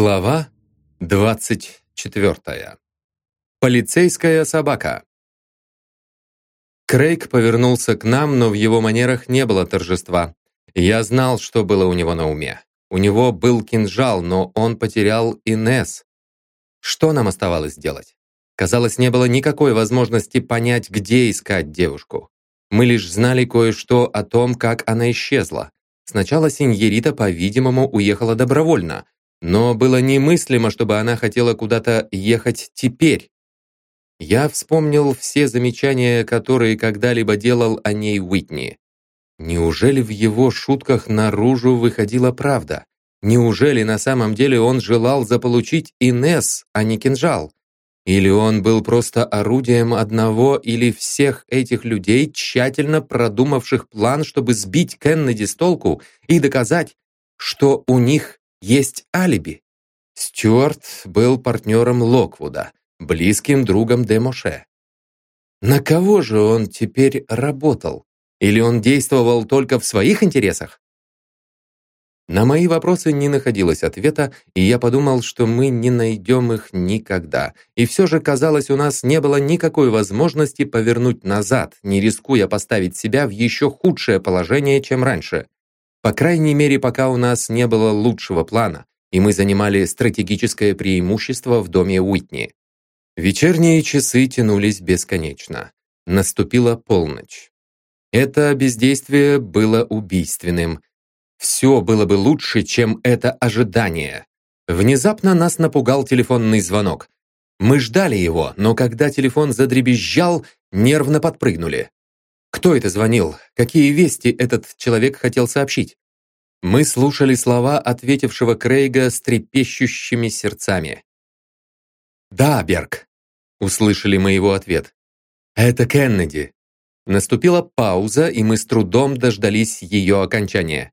Глава 24. Полицейская собака. Крейг повернулся к нам, но в его манерах не было торжества. Я знал, что было у него на уме. У него был кинжал, но он потерял Инес. Что нам оставалось делать? Казалось, не было никакой возможности понять, где искать девушку. Мы лишь знали кое-что о том, как она исчезла. Сначала сеньорита, по-видимому, уехала добровольно – но было немыслимо, чтобы она хотела куда-то ехать теперь. Я вспомнил все замечания, которые когда-либо делал о ней Уитни. Неужели в его шутках наружу выходила правда? Неужели на самом деле он желал заполучить Инес, а не кинжал? Или он был просто орудием одного или всех этих людей, тщательно продумавших план, чтобы сбить Кеннеди с толку и доказать, что у них есть алиби. Стюарт был партнером Локвуда, близким другом Демоше. На кого же он теперь работал? Или он действовал только в своих интересах? На мои вопросы не находилось ответа, и я подумал, что мы не найдем их никогда. И все же, казалось, у нас не было никакой возможности повернуть назад, не рискуя поставить себя в еще худшее положение, чем раньше. По крайней мере, пока у нас не было лучшего плана, и мы занимали стратегическое преимущество в доме Уитни. Вечерние часы тянулись бесконечно. Наступила полночь. Это бездействие было убийственным. Все было бы лучше, чем это ожидание. Внезапно нас напугал телефонный звонок. Мы ждали его, но когда телефон задребезжал, нервно подпрыгнули. Кто это звонил? Какие вести этот человек хотел сообщить? Мы слушали слова ответившего Крейга с трепещущими сердцами. «Да, Берг», — услышали мы его ответ. «Это Кеннеди». Наступила пауза, и мы с трудом дождались ее окончания.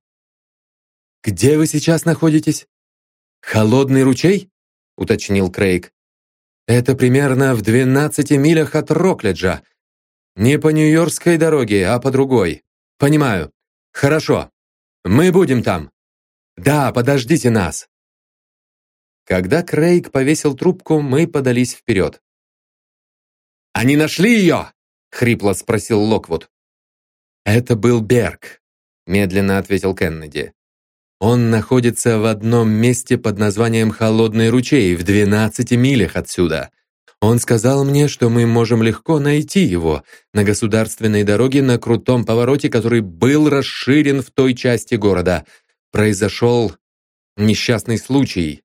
«Где вы сейчас находитесь?» «Холодный ручей?» — уточнил Крейг. «Это примерно в 12 милях от Рокледжа, не по Нью-Йоркской дороге, а по другой. Понимаю. Хорошо. Мы будем там. Да, подождите нас. Когда Крейг повесил трубку, мы подались вперед. «Они нашли ее?» — хрипло спросил Локвуд. «Это был Берг», — медленно ответил Кеннеди. «Он находится в одном месте под названием Холодный ручей в 12 милях отсюда. Он сказал мне, что мы можем легко найти его на государственной дороге на крутом повороте, который был расширен в той части города. Произошел несчастный случай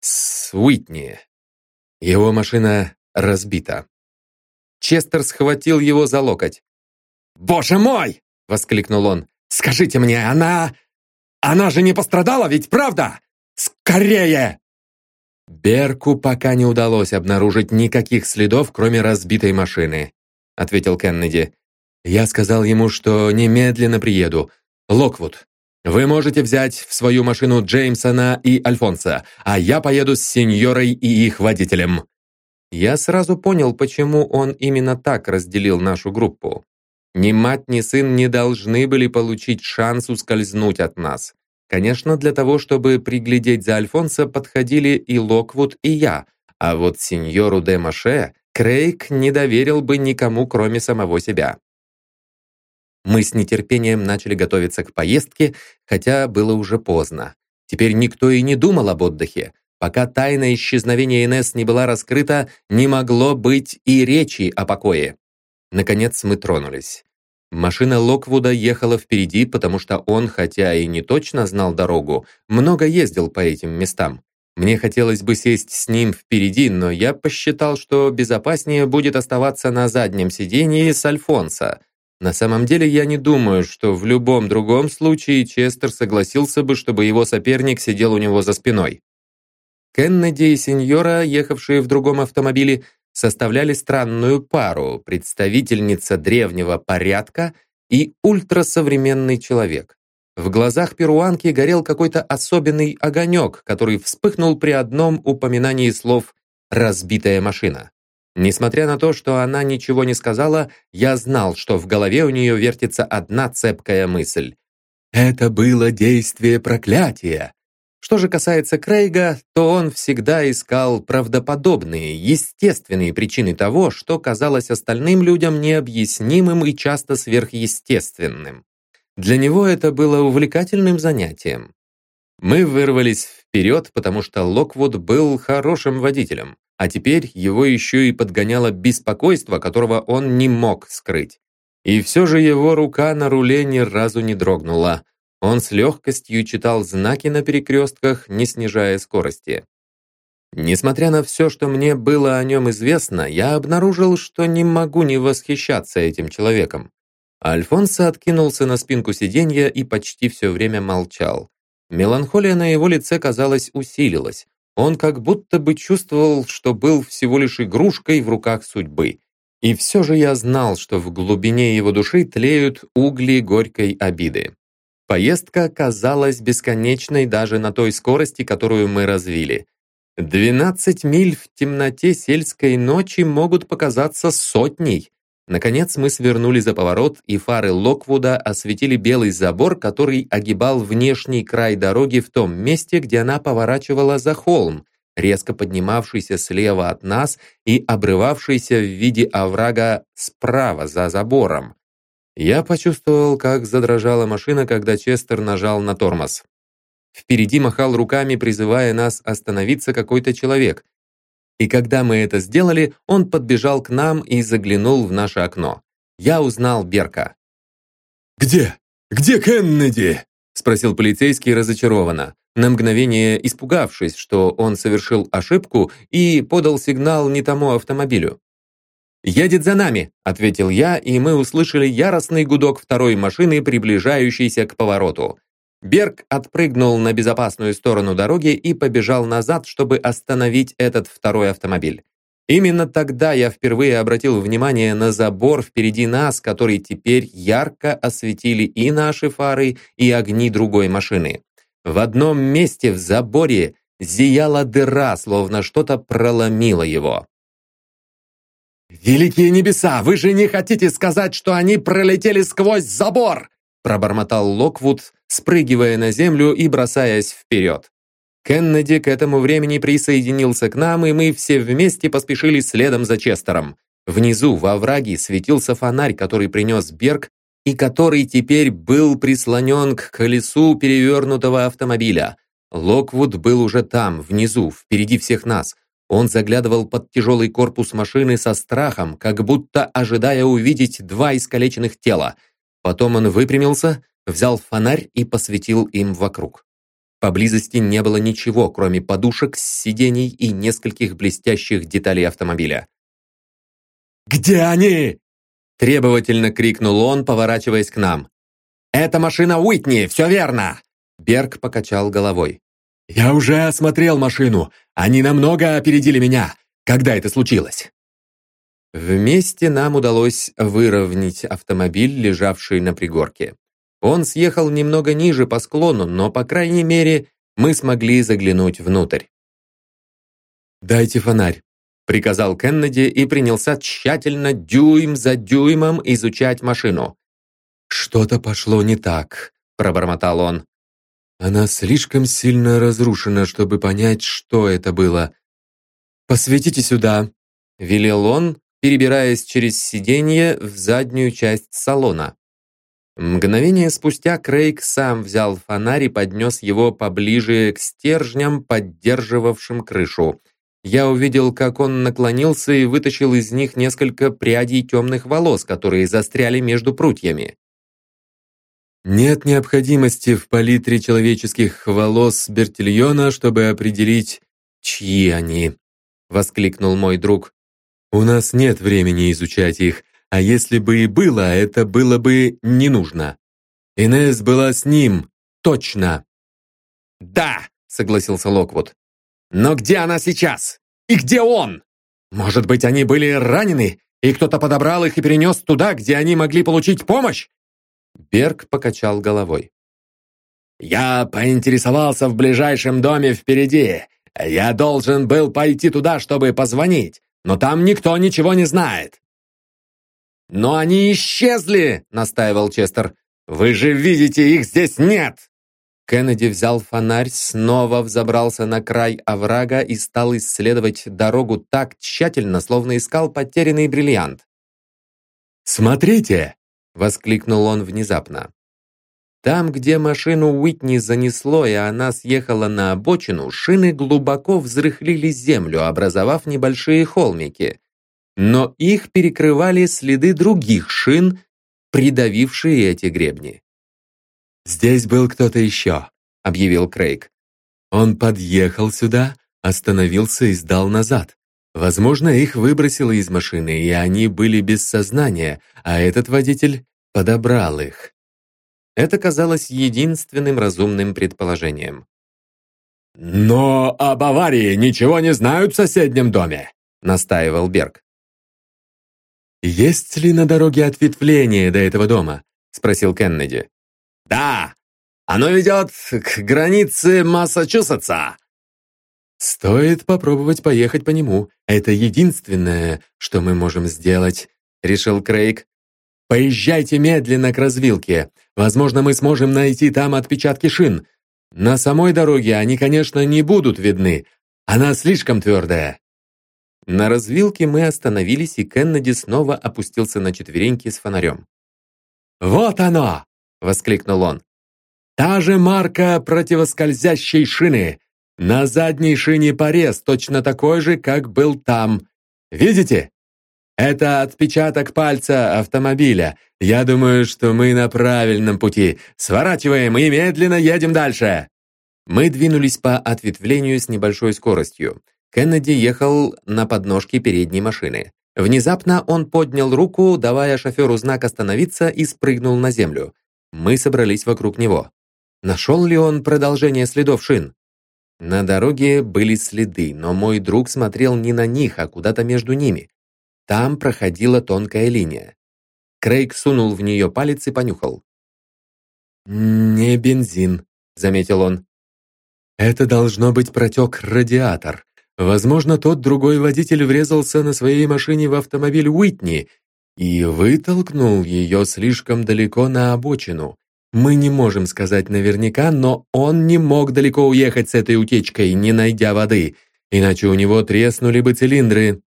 с Уитни. Его машина разбита. Честер схватил его за локоть. «Боже мой!» — воскликнул он. «Скажите мне, она... Она же не пострадала, ведь правда? Скорее!» «Берку пока не удалось обнаружить никаких следов, кроме разбитой машины», ответил Кеннеди. «Я сказал ему, что немедленно приеду. Локвуд, вы можете взять в свою машину Джеймсона и Альфонса, а я поеду с сеньорой и их водителем». Я сразу понял, почему он именно так разделил нашу группу. Ни мать, ни сын не должны были получить шанс ускользнуть от нас. Конечно, для того, чтобы приглядеть за Альфонсо, подходили и Локвуд, и я, а вот сеньору де Маше Крейг не доверил бы никому, кроме самого себя. Мы с нетерпением начали готовиться к поездке, хотя было уже поздно. Теперь никто и не думал об отдыхе. Пока тайна исчезновения Инесс не была раскрыта, не могло быть и речи о покое. Наконец мы тронулись. Машина Локвуда ехала впереди, потому что он, хотя и не точно знал дорогу, много ездил по этим местам. Мне хотелось бы сесть с ним впереди, но я посчитал, что безопаснее будет оставаться на заднем сидении с Альфонсо. На самом деле я не думаю, что в любом другом случае Честер согласился бы, чтобы его соперник сидел у него за спиной. Кеннеди и сеньора, ехавшие в другом автомобиле, составляли странную пару представительница древнего порядка и ультрасовременный человек. В глазах перуанки горел какой-то особенный огонек, который вспыхнул при одном упоминании слов «разбитая машина». Несмотря на то, что она ничего не сказала, я знал, что в голове у нее вертится одна цепкая мысль. «Это было действие проклятия!» Что же касается Крейга, то он всегда искал правдоподобные, естественные причины того, что казалось остальным людям необъяснимым и часто сверхъестественным. Для него это было увлекательным занятием. Мы вырвались вперед, потому что Локвуд был хорошим водителем, а теперь его еще и подгоняло беспокойство, которого он не мог скрыть. И все же его рука на руле ни разу не дрогнула. Он с легкостью читал знаки на перекрестках, не снижая скорости. Несмотря на все, что мне было о нем известно, я обнаружил, что не могу не восхищаться этим человеком. Альфонсо откинулся на спинку сиденья и почти все время молчал. Меланхолия на его лице, казалось, усилилась. Он как будто бы чувствовал, что был всего лишь игрушкой в руках судьбы. И все же я знал, что в глубине его души тлеют угли горькой обиды. Поездка казалась бесконечной даже на той скорости, которую мы развили. 12 миль в темноте сельской ночи могут показаться сотней. Наконец мы свернули за поворот, и фары Локвуда осветили белый забор, который огибал внешний край дороги в том месте, где она поворачивала за холм, резко поднимавшийся слева от нас и обрывавшийся в виде оврага справа за забором. Я почувствовал, как задрожала машина, когда Честер нажал на тормоз. Впереди махал руками, призывая нас остановиться какой-то человек. И когда мы это сделали, он подбежал к нам и заглянул в наше окно. Я узнал Берка. «Где? Где Кеннеди?» спросил полицейский разочарованно, на мгновение испугавшись, что он совершил ошибку и подал сигнал не тому автомобилю. «Едет за нами», — ответил я, и мы услышали яростный гудок второй машины, приближающейся к повороту. Берг отпрыгнул на безопасную сторону дороги и побежал назад, чтобы остановить этот второй автомобиль. Именно тогда я впервые обратил внимание на забор впереди нас, который теперь ярко осветили и наши фары, и огни другой машины. В одном месте в заборе зияла дыра, словно что-то проломило его. «Великие небеса, вы же не хотите сказать, что они пролетели сквозь забор!» пробормотал Локвуд, спрыгивая на землю и бросаясь вперед. Кеннеди к этому времени присоединился к нам, и мы все вместе поспешили следом за Честером. Внизу, во враге, светился фонарь, который принес Берг, и который теперь был прислонен к колесу перевернутого автомобиля. Локвуд был уже там, внизу, впереди всех нас. Он заглядывал под тяжелый корпус машины со страхом, как будто ожидая увидеть два искалеченных тела. Потом он выпрямился, взял фонарь и посветил им вокруг. Поблизости не было ничего, кроме подушек, сидений и нескольких блестящих деталей автомобиля. «Где они?» Требовательно крикнул он, поворачиваясь к нам. «Это машина Уитни, все верно!» Берг покачал головой. «Я уже осмотрел машину. Они намного опередили меня. Когда это случилось?» Вместе нам удалось выровнять автомобиль, лежавший на пригорке. Он съехал немного ниже по склону, но, по крайней мере, мы смогли заглянуть внутрь. «Дайте фонарь», — приказал Кеннеди и принялся тщательно, дюйм за дюймом, изучать машину. «Что-то пошло не так», — пробормотал он. Она слишком сильно разрушена, чтобы понять, что это было. «Посветите сюда», — велел он, перебираясь через сиденье в заднюю часть салона. Мгновение спустя Крейг сам взял фонарь и поднес его поближе к стержням, поддерживавшим крышу. Я увидел, как он наклонился и вытащил из них несколько прядей темных волос, которые застряли между прутьями. Нет необходимости в палитре человеческих волос Бертильона, чтобы определить, чьи они, воскликнул мой друг. У нас нет времени изучать их, а если бы и было, это было бы не нужно. Инес была с ним, точно. Да, согласился Локвуд. Но где она сейчас? И где он? Может быть, они были ранены, и кто-то подобрал их и перенес туда, где они могли получить помощь? Берг покачал головой. «Я поинтересовался в ближайшем доме впереди. Я должен был пойти туда, чтобы позвонить, но там никто ничего не знает». «Но они исчезли!» — настаивал Честер. «Вы же видите, их здесь нет!» Кеннеди взял фонарь, снова взобрался на край оврага и стал исследовать дорогу так тщательно, словно искал потерянный бриллиант. «Смотрите!» — воскликнул он внезапно. Там, где машину Уитни занесло и она съехала на обочину, шины глубоко взрыхлили землю, образовав небольшие холмики. Но их перекрывали следы других шин, придавившие эти гребни. «Здесь был кто-то еще», — объявил Крейг. «Он подъехал сюда, остановился и сдал назад. Возможно, их выбросило из машины, и они были без сознания, а этот водитель подобрал их». Это казалось единственным разумным предположением. «Но об аварии ничего не знают в соседнем доме», — настаивал Берг. «Есть ли на дороге ответвление до этого дома?» — спросил Кеннеди. «Да, оно ведет к границе Массачусетса». «Стоит попробовать поехать по нему. Это единственное, что мы можем сделать», — решил Крейг. «Поезжайте медленно к развилке. Возможно, мы сможем найти там отпечатки шин. На самой дороге они, конечно, не будут видны. Она слишком твердая». На развилке мы остановились, и Кеннеди снова опустился на четвереньки с фонарем. «Вот оно!» — воскликнул он. «Та же марка противоскользящей шины. На задней шине порез, точно такой же, как был там. Видите? Это отпечаток пальца автомобиля. Я думаю, что мы на правильном пути. Сворачиваем и медленно едем дальше». Мы двинулись по ответвлению с небольшой скоростью. Кеннеди ехал на подножке передней машины. Внезапно он поднял руку, давая шоферу знак остановиться и спрыгнул на землю. Мы собрались вокруг него. Нашел ли он продолжение следов шин? На дороге были следы, но мой друг смотрел не на них, а куда-то между ними. Там проходила тонкая линия. Крейг сунул в нее палец и понюхал. «Не бензин», — заметил он. «Это должно быть протек радиатор. Возможно, тот другой водитель врезался на своей машине в автомобиль Уитни и вытолкнул ее слишком далеко на обочину. Мы не можем сказать наверняка, но он не мог далеко уехать с этой утечкой, не найдя воды, иначе у него треснули бы цилиндры.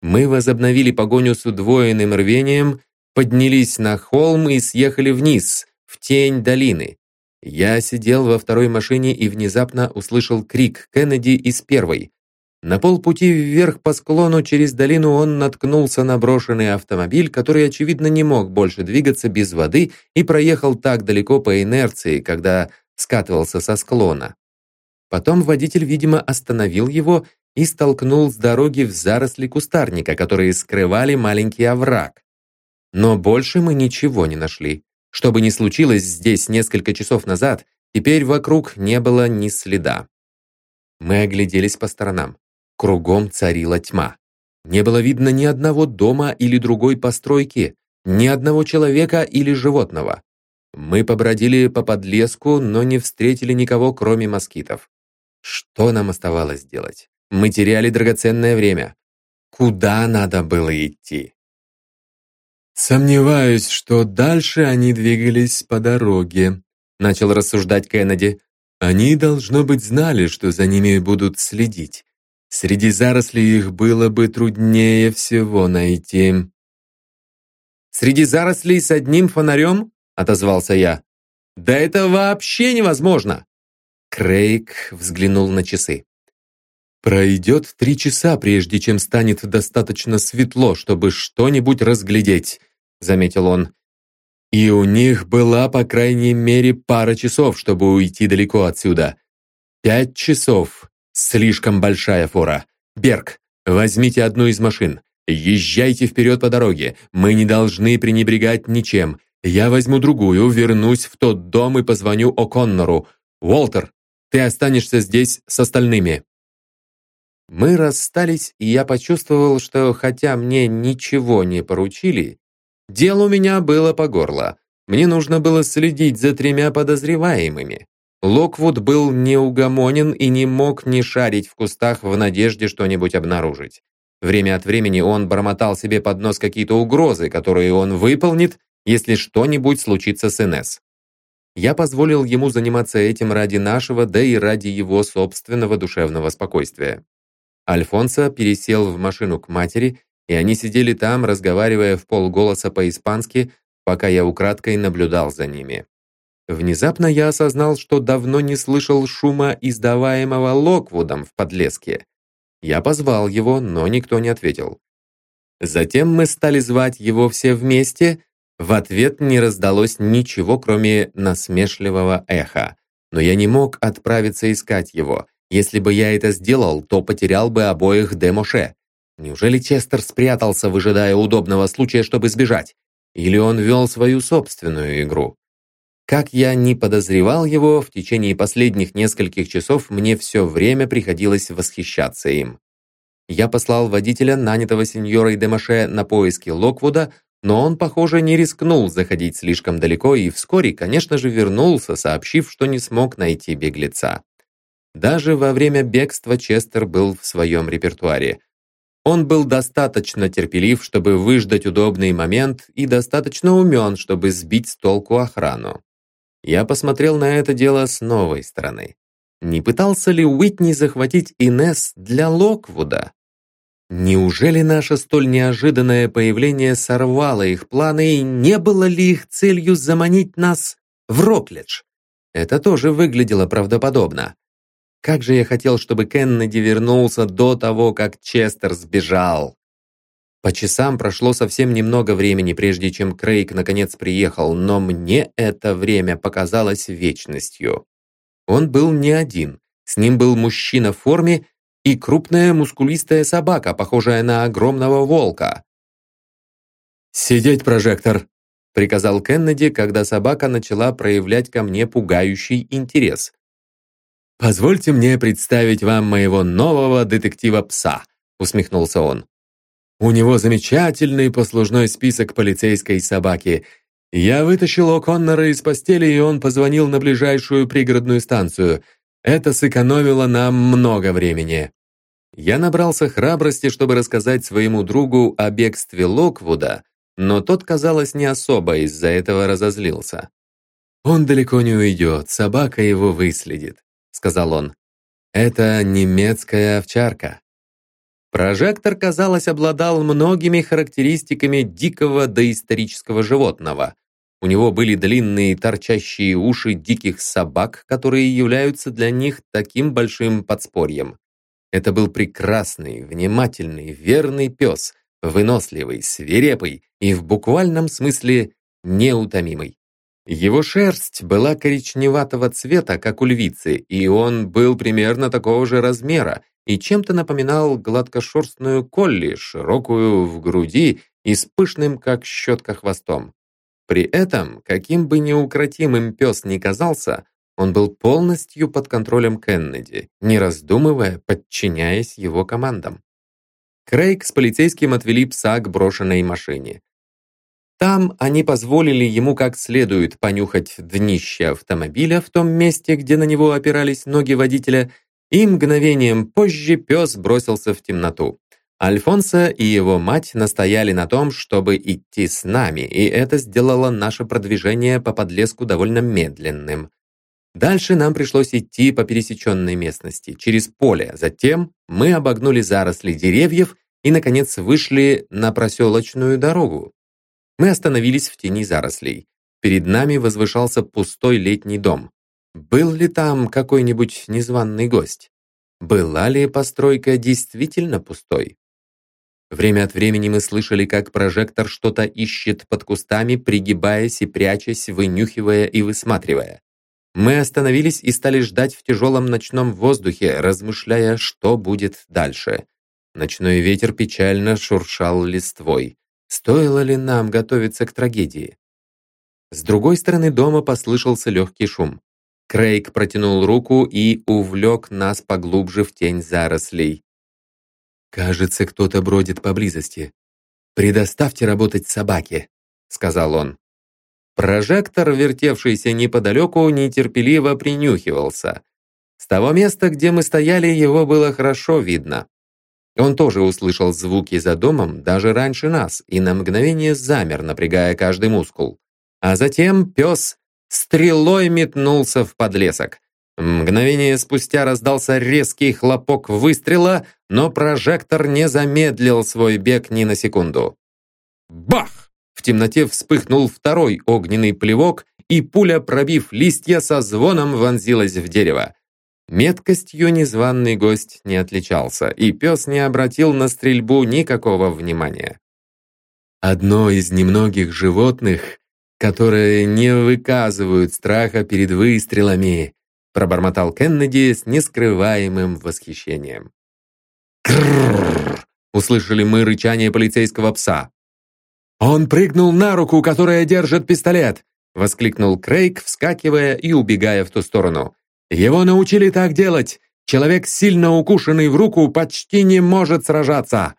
Мы возобновили погоню с удвоенным рвением, поднялись на холм и съехали вниз, в тень долины. Я сидел во второй машине и внезапно услышал крик Кеннеди из первой. На полпути вверх по склону через долину он наткнулся на брошенный автомобиль, который, очевидно, не мог больше двигаться без воды и проехал так далеко по инерции, когда скатывался со склона. Потом водитель, видимо, остановил его и столкнул с дороги в заросли кустарника, которые скрывали маленький овраг. Но больше мы ничего не нашли. Что бы ни случилось здесь несколько часов назад, теперь вокруг не было ни следа. Мы огляделись по сторонам. Кругом царила тьма. Не было видно ни одного дома или другой постройки, ни одного человека или животного. Мы побродили по подлеску, но не встретили никого, кроме москитов. Что нам оставалось делать? Мы теряли драгоценное время. Куда надо было идти? «Сомневаюсь, что дальше они двигались по дороге», — начал рассуждать Кеннеди. «Они, должно быть, знали, что за ними будут следить. Среди зарослей их было бы труднее всего найти. «Среди зарослей с одним фонарем?» — отозвался я. «Да это вообще невозможно!» Крейг взглянул на часы. «Пройдет три часа, прежде чем станет достаточно светло, чтобы что-нибудь разглядеть», — заметил он. «И у них была, по крайней мере, пара часов, чтобы уйти далеко отсюда. Пять часов, Слишком большая фора. Берг, возьмите одну из машин. Езжайте вперед по дороге. Мы не должны пренебрегать ничем. Я возьму другую, вернусь в тот дом и позвоню О'Коннору. Уолтер, ты останешься здесь с остальными». Мы расстались, и я почувствовал, что хотя мне ничего не поручили, дело у меня было по горло. Мне нужно было следить за тремя подозреваемыми. Локвуд был неугомонен и не мог не шарить в кустах в надежде что-нибудь обнаружить. Время от времени он бормотал себе под нос какие-то угрозы, которые он выполнит, если что-нибудь случится с Инесс. Я позволил ему заниматься этим ради нашего, да и ради его собственного душевного спокойствия. Альфонсо пересел в машину к матери, и они сидели там, разговаривая в полголоса по-испански, пока я украдкой наблюдал за ними. Внезапно я осознал, что давно не слышал шума, издаваемого Локвудом в подлеске. Я позвал его, но никто не ответил. Затем мы стали звать его все вместе. В ответ не раздалось ничего, кроме насмешливого эха. Но я не мог отправиться искать его. Если бы я это сделал, то потерял бы обоих Демоше. Неужели Честер спрятался, выжидая удобного случая, чтобы сбежать? Или он вел свою собственную игру? Как я не подозревал его, в течение последних нескольких часов мне все время приходилось восхищаться им. Я послал водителя, нанятого сеньорой Демаше, на поиски Локвуда, но он, похоже, не рискнул заходить слишком далеко и вскоре, конечно же, вернулся, сообщив, что не смог найти беглеца. Даже во время бегства Честер был в своем репертуаре. Он был достаточно терпелив, чтобы выждать удобный момент, и достаточно умен, чтобы сбить с толку охрану. Я посмотрел на это дело с новой стороны. Не пытался ли Уитни захватить Инес для Локвуда? Неужели наше столь неожиданное появление сорвало их планы и не было ли их целью заманить нас в Рокледж? Это тоже выглядело правдоподобно. Как же я хотел, чтобы Кеннеди вернулся до того, как Честер сбежал. По часам прошло совсем немного времени, прежде чем Крейг наконец приехал, но мне это время показалось вечностью. Он был не один. С ним был мужчина в форме и крупная мускулистая собака, похожая на огромного волка. «Сидеть, прожектор!» — приказал Кеннеди, когда собака начала проявлять ко мне пугающий интерес. «Позвольте мне представить вам моего нового детектива-пса», — усмехнулся он. «У него замечательный послужной список полицейской собаки. Я вытащил О'Коннора из постели, и он позвонил на ближайшую пригородную станцию. Это сэкономило нам много времени». Я набрался храбрости, чтобы рассказать своему другу о бегстве Локвуда, но тот, казалось, не особо из-за этого разозлился. «Он далеко не уйдет, собака его выследит сказал он. «Это немецкая овчарка». Прожектор, казалось, обладал многими характеристиками дикого доисторического животного. У него были длинные торчащие уши диких собак, которые являются для них таким большим подспорьем. Это был прекрасный, внимательный, верный пес, выносливый, свирепый и в буквальном смысле неутомимый. Его шерсть была коричневатого цвета, как у львицы, и он был примерно такого же размера и чем-то напоминал гладкошерстную колли, широкую в груди и с пышным, как щетка, хвостом. При этом, каким бы неукротимым пес ни казался, он был полностью под контролем Кеннеди, не раздумывая, подчиняясь его командам. Крейг с полицейским отвели пса к брошенной машине. Там они позволили ему как следует понюхать днище автомобиля в том месте, где на него опирались ноги водителя, и мгновением позже пес бросился в темноту. Альфонсо и его мать настояли на том, чтобы идти с нами, и это сделало наше продвижение по подлеску довольно медленным. Дальше нам пришлось идти по пересеченной местности, через поле. Затем мы обогнули заросли деревьев и, наконец, вышли на проселочную дорогу. Мы остановились в тени зарослей. Перед нами возвышался пустой летний дом. Был ли там какой-нибудь незваный гость? Была ли постройка действительно пустой? Время от времени мы слышали, как прожектор что-то ищет под кустами, пригибаясь и прячась, вынюхивая и высматривая. Мы остановились и стали ждать в тяжелом ночном воздухе, размышляя, что будет дальше. Ночной ветер печально шуршал листвой. Стоило ли нам готовиться к трагедии? С другой стороны дома послышался легкий шум. Крейг протянул руку и увлек нас поглубже в тень зарослей. «Кажется, кто-то бродит поблизости. Предоставьте работать собаке», — сказал он. Прожектор, вертевшийся неподалеку, нетерпеливо принюхивался. С того места, где мы стояли, его было хорошо видно. Он тоже услышал звуки за домом даже раньше нас и на мгновение замер, напрягая каждый мускул. А затем пес стрелой метнулся в подлесок. Мгновение спустя раздался резкий хлопок выстрела, но прожектор не замедлил свой бег ни на секунду. Бах! В темноте вспыхнул второй огненный плевок, и пуля, пробив листья, со звоном вонзилась в дерево. Меткостью незваный гость не отличался, и пес не обратил на стрельбу никакого внимания. Одно из немногих животных, которые не выказывают страха перед выстрелами, пробормотал Кеннеди с нескрываемым восхищением. «Кррррр!» — услышали мы рычание полицейского пса. «Он прыгнул на руку, которая держит пистолет!» — воскликнул Крейг, вскакивая и убегая в ту сторону. «Его научили так делать! Человек, сильно укушенный в руку, почти не может сражаться!»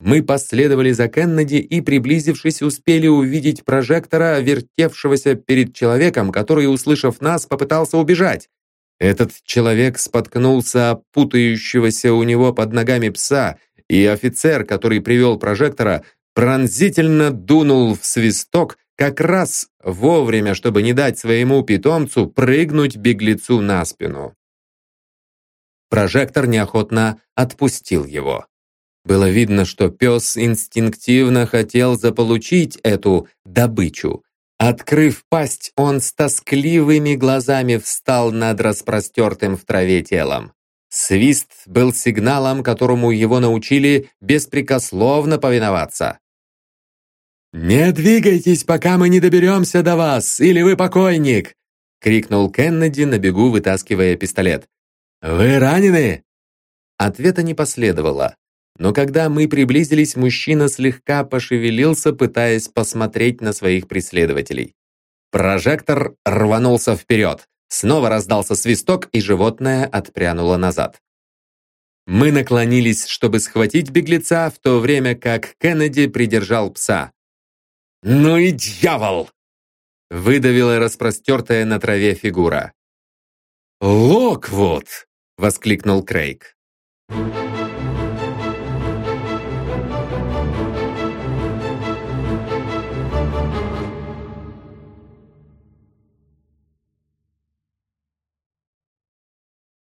Мы последовали за Кеннеди и, приблизившись, успели увидеть прожектора, вертевшегося перед человеком, который, услышав нас, попытался убежать. Этот человек споткнулся о путающегося у него под ногами пса, и офицер, который привел прожектора, пронзительно дунул в свисток как раз вовремя, чтобы не дать своему питомцу прыгнуть беглецу на спину. Прожектор неохотно отпустил его. Было видно, что пес инстинктивно хотел заполучить эту добычу. Открыв пасть, он с тоскливыми глазами встал над распростертым в траве телом. Свист был сигналом, которому его научили беспрекословно повиноваться. «Не двигайтесь, пока мы не доберемся до вас, или вы покойник!» — крикнул Кеннеди на бегу, вытаскивая пистолет. «Вы ранены?» Ответа не последовало. Но когда мы приблизились, мужчина слегка пошевелился, пытаясь посмотреть на своих преследователей. Прожектор рванулся вперед. Снова раздался свисток, и животное отпрянуло назад. Мы наклонились, чтобы схватить беглеца, в то время как Кеннеди придержал пса. «Ну и дьявол!» выдавила распростертая на траве фигура. «Локвуд!» — воскликнул Крейг. Thank you.